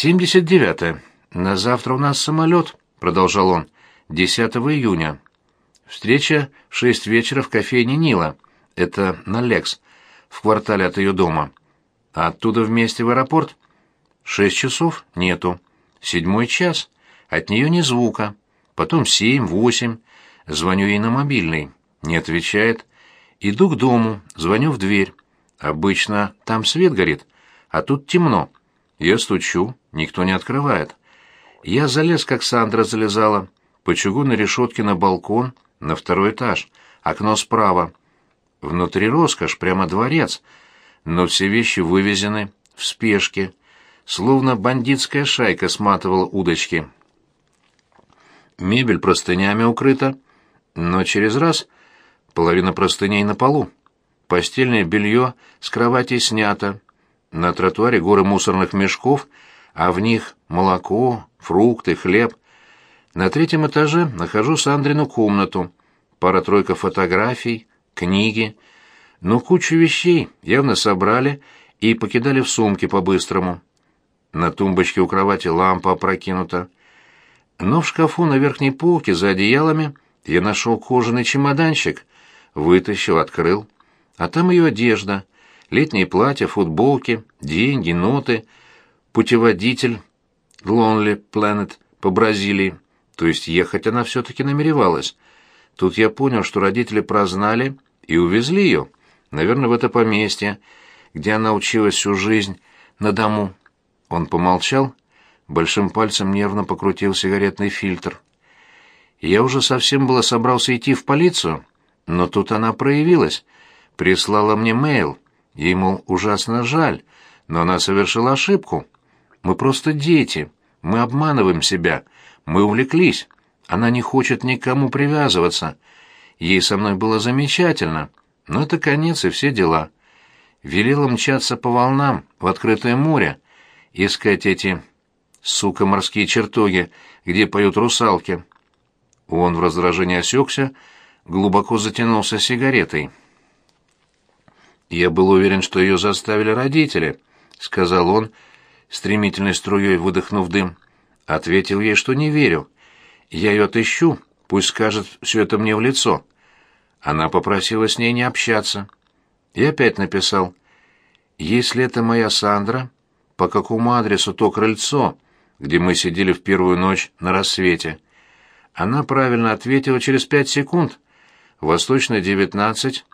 «Семьдесят девятое. На завтра у нас самолет», — продолжал он. «Десятого июня. Встреча в шесть вечера в кофейне Нила. Это на Лекс, в квартале от ее дома. А оттуда вместе в аэропорт? Шесть часов? Нету. Седьмой час. От нее ни звука. Потом семь, восемь. Звоню ей на мобильный. Не отвечает. Иду к дому, звоню в дверь. Обычно там свет горит, а тут темно. Я стучу, никто не открывает. Я залез, как Сандра залезала, по чугунной решетке на балкон, на второй этаж, окно справа. Внутри роскошь, прямо дворец, но все вещи вывезены в спешке, словно бандитская шайка сматывала удочки. Мебель простынями укрыта, но через раз половина простыней на полу. Постельное белье с кровати снято. На тротуаре горы мусорных мешков, а в них молоко, фрукты, хлеб. На третьем этаже нахожу Сандрину комнату. Пара-тройка фотографий, книги. Но кучу вещей явно собрали и покидали в сумке по-быстрому. На тумбочке у кровати лампа опрокинута. Но в шкафу на верхней полке за одеялами я нашел кожаный чемоданчик, вытащил, открыл. А там ее одежда, летнее платье, футболки, деньги, ноты, путеводитель Lonely Planet по Бразилии. То есть ехать она все-таки намеревалась. Тут я понял, что родители прознали и увезли ее, наверное, в это поместье, где она училась всю жизнь на дому. Он помолчал, большим пальцем нервно покрутил сигаретный фильтр. Я уже совсем было собрался идти в полицию, но тут она проявилась — прислала мне мейл. Ей, мол, ужасно жаль, но она совершила ошибку. Мы просто дети, мы обманываем себя, мы увлеклись. Она не хочет никому привязываться. Ей со мной было замечательно, но это конец и все дела. Велела мчаться по волнам в открытое море, искать эти, сука, морские чертоги, где поют русалки. Он в раздражении осекся, глубоко затянулся сигаретой. «Я был уверен, что ее заставили родители», — сказал он, стремительной струей выдохнув дым. Ответил ей, что не верю. «Я ее отыщу, пусть скажет все это мне в лицо». Она попросила с ней не общаться. Я опять написал. «Если это моя Сандра, по какому адресу то крыльцо, где мы сидели в первую ночь на рассвете?» Она правильно ответила через пять секунд. «Восточная, девятнадцать,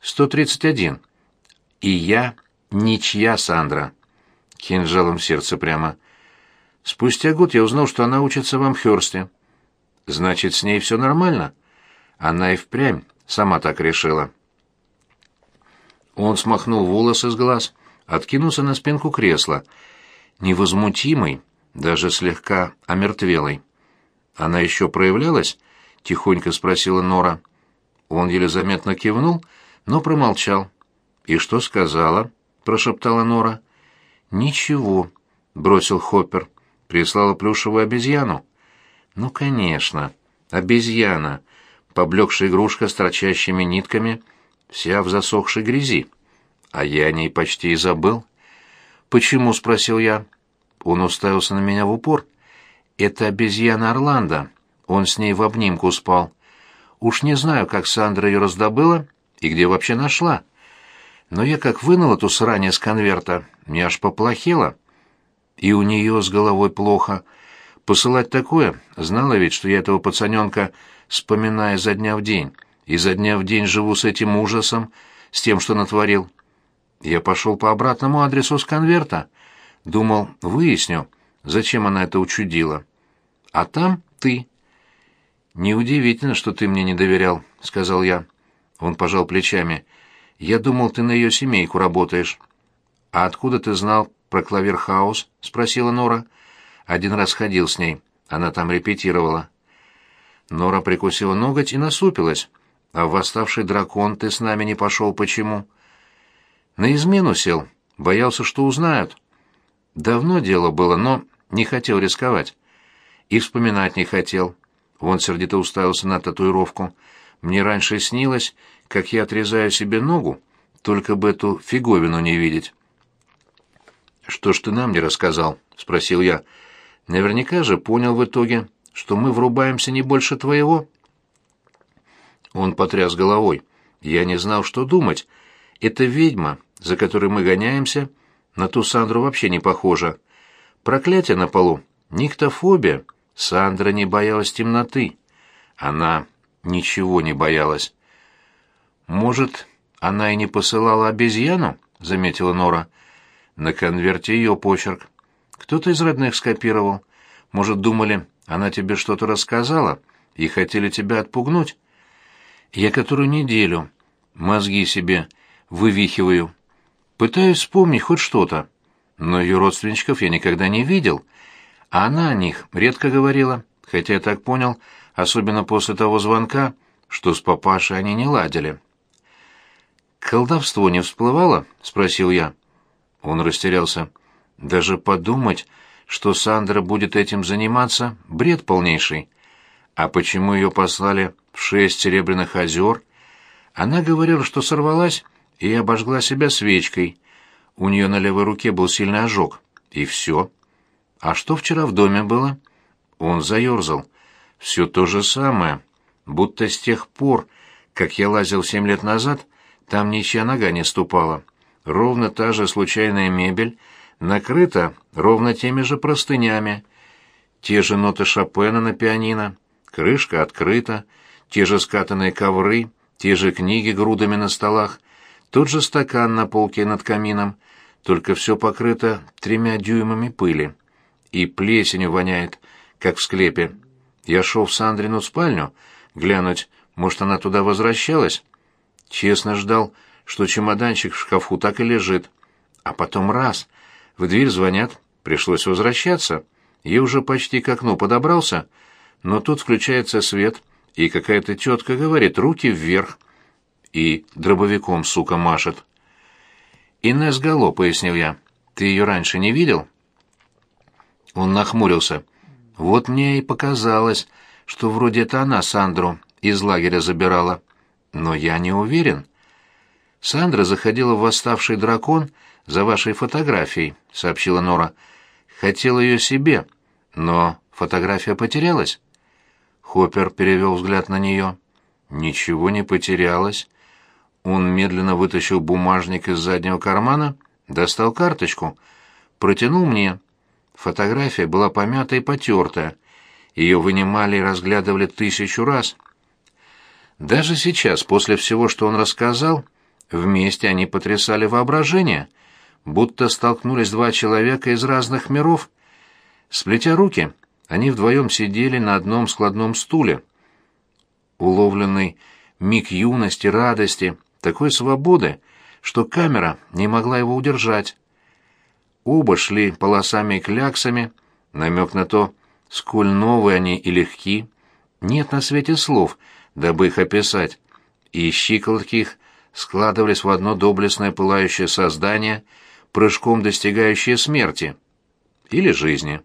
131. И я ничья Сандра. Кинжалом сердце прямо. Спустя год я узнал, что она учится в Амхёрсте. Значит, с ней все нормально? Она и впрямь сама так решила. Он смахнул волосы с глаз, откинулся на спинку кресла, невозмутимый, даже слегка омертвелый. «Она еще проявлялась?» — тихонько спросила Нора. Он еле заметно кивнул — но промолчал. «И что сказала?» — прошептала Нора. «Ничего», — бросил Хоппер. «Прислала плюшевую обезьяну». «Ну, конечно, обезьяна, поблекшая игрушка с торчащими нитками, вся в засохшей грязи. А я о ней почти и забыл». «Почему?» — спросил я. Он уставился на меня в упор. «Это обезьяна Орландо. Он с ней в обнимку спал. Уж не знаю, как Сандра ее раздобыла, и где вообще нашла. Но я как вынул эту срань из конверта, мне аж поплохело. И у нее с головой плохо. Посылать такое, знала ведь, что я этого пацаненка вспоминаю за дня в день, и за дня в день живу с этим ужасом, с тем, что натворил. Я пошел по обратному адресу с конверта. Думал, выясню, зачем она это учудила. А там ты. «Неудивительно, что ты мне не доверял», — сказал я. Он пожал плечами. «Я думал, ты на ее семейку работаешь». «А откуда ты знал про Клаверхаус?» — спросила Нора. «Один раз ходил с ней. Она там репетировала». Нора прикусила ноготь и насупилась. «А в восставший дракон ты с нами не пошел почему?» «На измену сел. Боялся, что узнают». «Давно дело было, но не хотел рисковать». «И вспоминать не хотел». Вон сердито уставился на татуировку. Мне раньше снилось, как я отрезаю себе ногу, только бы эту фиговину не видеть. «Что ж ты нам не рассказал?» — спросил я. Наверняка же понял в итоге, что мы врубаемся не больше твоего. Он потряс головой. Я не знал, что думать. Эта ведьма, за которой мы гоняемся, на ту Сандру вообще не похожа. Проклятие на полу, никтофобия. Сандра не боялась темноты. Она ничего не боялась. Может, она и не посылала обезьяну? заметила Нора. На конверте ее почерк. Кто-то из родных скопировал. Может, думали, она тебе что-то рассказала и хотели тебя отпугнуть? Я которую неделю мозги себе вывихиваю. Пытаюсь вспомнить хоть что-то. Но ее родственничков я никогда не видел, а она о них редко говорила, хотя я так понял, особенно после того звонка, что с папашей они не ладили. «Колдовство не всплывало?» — спросил я. Он растерялся. «Даже подумать, что Сандра будет этим заниматься, бред полнейший. А почему ее послали в шесть серебряных озер?» Она говорила, что сорвалась и обожгла себя свечкой. У нее на левой руке был сильный ожог. И все. А что вчера в доме было? Он заерзал. Все то же самое. Будто с тех пор, как я лазил семь лет назад, там ничья нога не ступала. Ровно та же случайная мебель, накрыта ровно теми же простынями. Те же ноты Шопена на пианино, крышка открыта, те же скатанные ковры, те же книги грудами на столах, тот же стакан на полке над камином, только все покрыто тремя дюймами пыли. И плесенью воняет, как в склепе. Я шел в Сандрину спальню, глянуть, может, она туда возвращалась, Честно ждал, что чемоданчик в шкафу так и лежит. А потом раз, в дверь звонят, пришлось возвращаться. Я уже почти к окну подобрался, но тут включается свет, и какая-то тетка говорит «руки вверх». И дробовиком, сука, машет. «Инесс Гало», — пояснил я. «Ты ее раньше не видел?» Он нахмурился. «Вот мне и показалось, что вроде это она Сандру из лагеря забирала». Но я не уверен. Сандра заходила в восставший дракон за вашей фотографией, сообщила Нора. Хотела ее себе, но фотография потерялась. Хоппер перевел взгляд на нее. Ничего не потерялось. Он медленно вытащил бумажник из заднего кармана, достал карточку, протянул мне. Фотография была помята и потертая. Ее вынимали и разглядывали тысячу раз — даже сейчас, после всего, что он рассказал, вместе они потрясали воображение, будто столкнулись два человека из разных миров. Сплетя руки, они вдвоем сидели на одном складном стуле. Уловленный миг юности, радости, такой свободы, что камера не могла его удержать. Оба шли полосами и кляксами, намек на то, сколь новые они и легки. Нет на свете слов — дабы их описать, и щиколотки их складывались в одно доблестное пылающее создание, прыжком достигающее смерти или жизни.